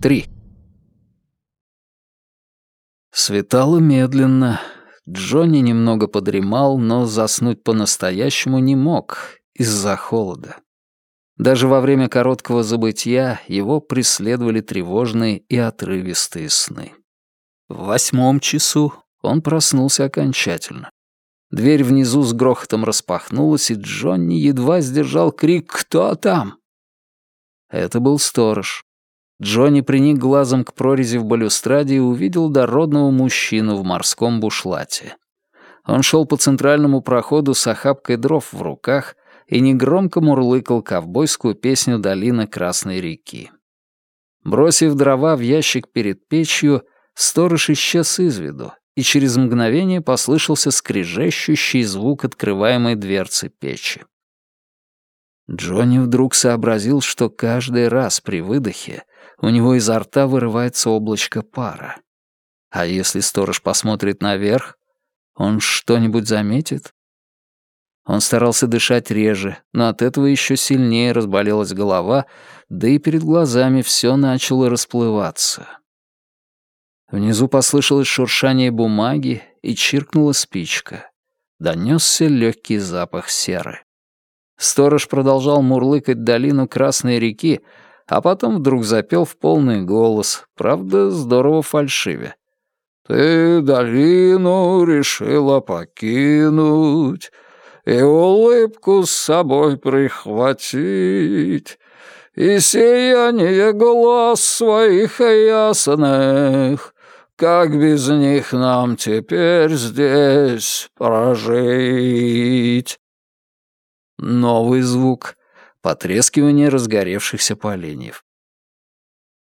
Три. Светало медленно. Джонни немного подремал, но заснуть по-настоящему не мог из-за холода. Даже во время короткого забытия его преследовали тревожные и отрывистые сны. В восьмом часу он проснулся окончательно. Дверь внизу с грохотом распахнулась, и Джонни едва сдержал крик «Кто там?». Это был сторож. Джонни приник глазом к прорези в балюстраде и увидел дородного мужчину в морском бушлате. Он шел по центральному проходу с охапкой дров в руках и негромко мурлыкал ковбойскую песню «Долина Красной реки». Бросив дрова в ящик перед печью, сторож исчез из виду, и через мгновение послышался скрежещущий звук открываемой дверцы печи. Джонни вдруг сообразил, что каждый раз при выдохе у него изо рта вырывается облачко пара. А если сторож посмотрит наверх, он что-нибудь заметит? Он старался дышать реже, но от этого еще сильнее разболелась голова, да и перед глазами все начало расплываться. Внизу послышалось шуршание бумаги и чиркнула спичка. Донесся легкий запах серы. Сторож продолжал мурлыкать долину Красной реки, а потом вдруг запел в полный голос, правда, здорово фальшиве. «Ты долину решила покинуть и улыбку с собой прихватить, и сияние глаз своих ясных, как без них нам теперь здесь прожить?» Новый звук — потрескивание разгоревшихся поленьев.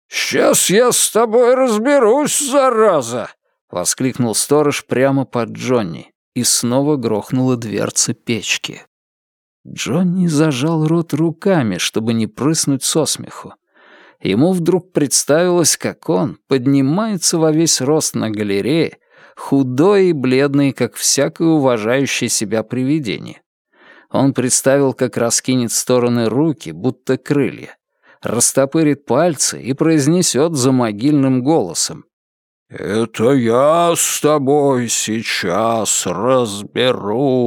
«Сейчас я с тобой разберусь, зараза!» — воскликнул сторож прямо под Джонни, и снова грохнула дверца печки. Джонни зажал рот руками, чтобы не прыснуть со смеху. Ему вдруг представилось, как он поднимается во весь рост на галерее, худой и бледный, как всякое уважающее себя привидение. Он представил, как раскинет стороны руки, будто крылья, растопырит пальцы и произнесет за могильным голосом. «Это я с тобой сейчас разберусь».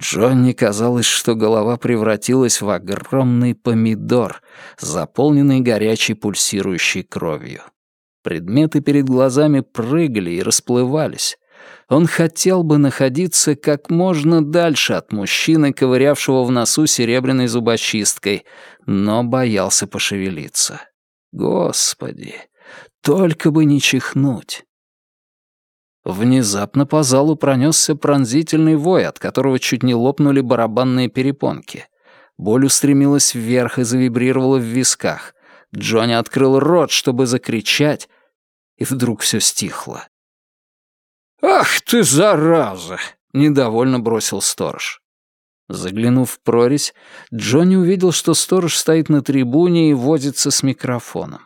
Джонни казалось, что голова превратилась в огромный помидор, заполненный горячей пульсирующей кровью. Предметы перед глазами прыгали и расплывались. Он хотел бы находиться как можно дальше от мужчины, ковырявшего в носу серебряной зубочисткой, но боялся пошевелиться. Господи, только бы не чихнуть. Внезапно по залу пронесся пронзительный вой, от которого чуть не лопнули барабанные перепонки. Боль устремилась вверх и завибрировала в висках. Джонни открыл рот, чтобы закричать, и вдруг все стихло. «Ах ты, зараза!» — недовольно бросил сторож. Заглянув в прорезь, Джонни увидел, что сторож стоит на трибуне и возится с микрофоном.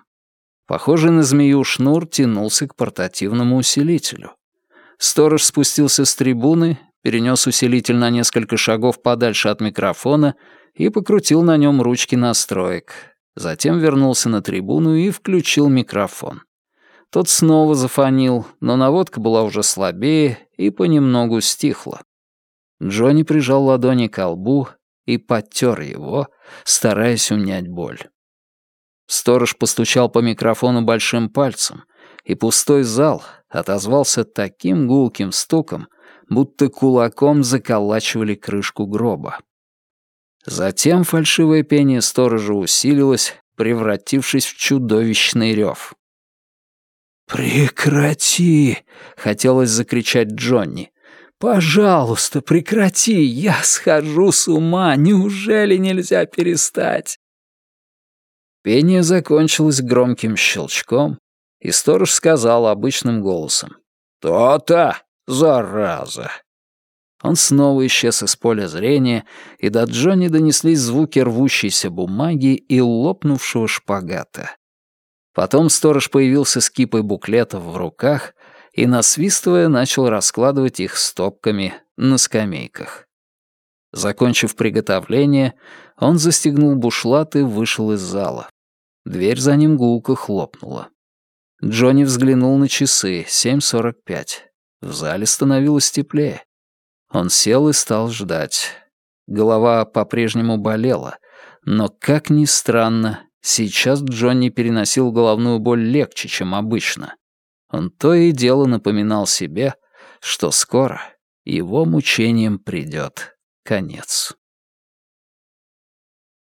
Похожий на змею шнур тянулся к портативному усилителю. Сторож спустился с трибуны, перенес усилитель на несколько шагов подальше от микрофона и покрутил на нем ручки настроек. Затем вернулся на трибуну и включил микрофон. Тот снова зафонил, но наводка была уже слабее и понемногу стихла. Джонни прижал ладони к лбу и подтер его, стараясь унять боль. Сторож постучал по микрофону большим пальцем, и пустой зал отозвался таким гулким стуком, будто кулаком заколачивали крышку гроба. Затем фальшивое пение сторожа усилилось, превратившись в чудовищный рев. «Прекрати!» — хотелось закричать Джонни. «Пожалуйста, прекрати! Я схожу с ума! Неужели нельзя перестать?» Пение закончилось громким щелчком, и сторож сказал обычным голосом. «То-то, зараза!» Он снова исчез из поля зрения, и до Джонни донеслись звуки рвущейся бумаги и лопнувшего шпагата. Потом сторож появился с кипой буклетов в руках и, насвистывая, начал раскладывать их стопками на скамейках. Закончив приготовление, он застегнул бушлат и вышел из зала. Дверь за ним гулко хлопнула. Джонни взглянул на часы, 7.45. В зале становилось теплее. Он сел и стал ждать. Голова по-прежнему болела, но, как ни странно, сейчас Джонни переносил головную боль легче, чем обычно. Он то и дело напоминал себе, что скоро его мучениям придет конец.